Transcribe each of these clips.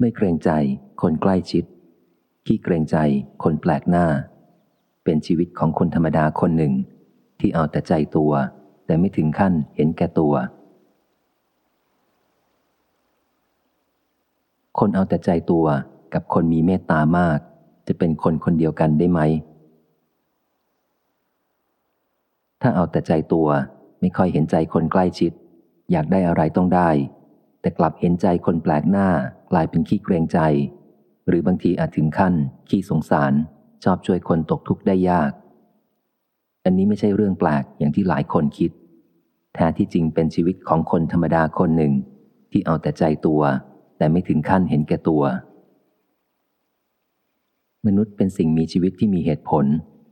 ไม่เกรงใจ คนใกล้ชิด ขี้เกรงใจ คนแปลกหน้า เป็นชีวิตของคนธรรมดาคนหนึ่ง ที่เอาแต่ใจตัว แต่ไม่ถึงขั้นเห็นแก่ตัว คนเอาแต่ใจตัวกับคนมีเมตตามาก จะเป็นคนคนเดียวกันได้ไหม ถ้าเอาแต่ใจตัวไม่ค่อยเห็นใจคนใกล้ชิด อยากได้อะไรต้องได้ แต่กลับเห็นใจคนแปลกหน้า กลายเป็นขี้เกรงใจ หรือบางทีอาจถึงขั้น ขี้สงสาร ชอบช่วยคนตกทุกข์ได้ยาก อันนี้ไม่ใช่เรื่องแปลกอย่างที่หลายคนคิด แท้ที่จริงเป็นชีวิตของคนธรรมดาคนหนึ่ง ที่เอาแต่ใจตัว แต่ไม่ถึงขั้นเห็นแก่ตัว มนุษย์เป็นสิ่งมีชีวิตที่มีเหตุผล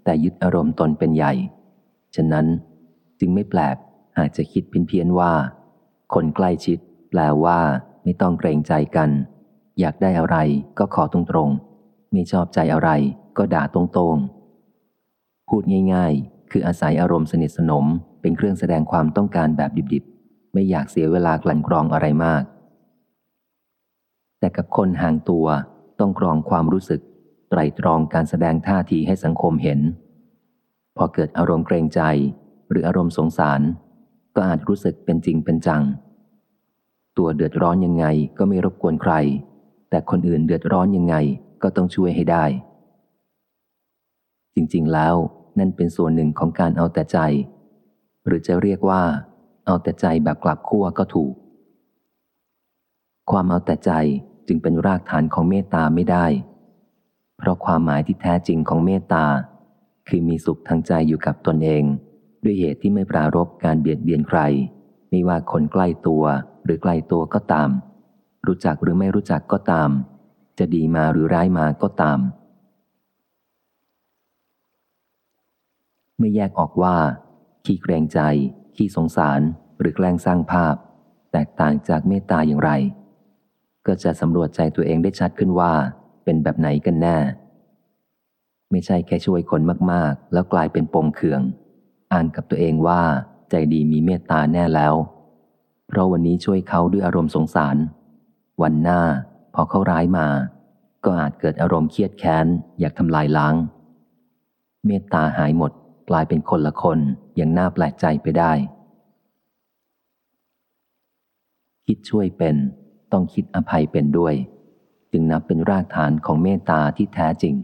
แต่ยึดอารมณ์ตนเป็นใหญ่ ฉะนั้นจึงไม่แปลกหากจะคิดเพี้ยนๆว่า คนใกล้ชิด แปลว่า ไม่ต้องเกรงใจกัน อยากได้อะไรก็ขอตรงๆไม่ชอบใจอะไรก็ด่าตรงๆ พูดง่าย ๆ คืออาศัยอารมณ์สนิทสนมเป็นเครื่องแสดงความต้องการแบบดิบๆ ไม่อยากเสียเวลากลั่นกรองอะไรมาก แต่กับคนห่างตัวต้องกรองความรู้สึก ไตรตรองการแสดงท่าทีให้สังคมเห็น พอเกิดอารมณ์เกรงใจ หรืออารมณ์สงสาร ก็อาจรู้สึกเป็นจริงเป็นจัง ตัวเดือดร้อนยังไงก็ไม่รบกวนใคร แต่คนอื่นเดือดร้อนยังไงก็ต้องช่วยให้ได้ จริงๆแล้วนั่นเป็นส่วนหนึ่งของการเอาแต่ใจ หรือจะเรียกว่า เอาแต่ใจแบบกลับขั้วก็ถูก ความเอาแต่ใจจึงเป็นรากฐานของเมตตาไม่ได้ เพราะความหมายที่แท้จริงของเมตตา คือมีสุขทางใจอยู่กับตนเอง ด้วยเหตุที่ไม่ปรารบการเบียดเบียนใคร ไม่ว่าคนใกล้ตัว หรือไกลตัวก็ตาม รู้จักหรือไม่รู้จักก็ตาม จะดีมาหรือร้ายมาก็ตามเมื่อแยกออกว่า ขี้เกรงใจ ขี้สงสาร หรือแกล้งสร้างภาพ แตกต่างจากเมตตาอย่างไร ก็จะสำรวจใจตัวเองได้ชัดขึ้นว่า เป็นแบบไหนกันแน่ ไม่ใช่แค่ช่วยคนมาก ๆ แล้วกลายเป็นปมเขืองอ่านกับตัวเองว่าใจดีมีเมตตาแน่แล้ว เพราะวันนี้ช่วยเขาด้วยอารมณ์สงสาร วันหน้าพอเขาร้ายมา ก็อาจเกิดอารมณ์เครียดแค้น อยากทำลายล้าง เมตตาหายหมดกลายเป็นคนละคนอย่างน่าแปลกใจไปได้ คิดช่วยเป็นต้องคิดอภัยเป็นด้วย จึงนับเป็นรากฐานของเมตตาที่แท้จริง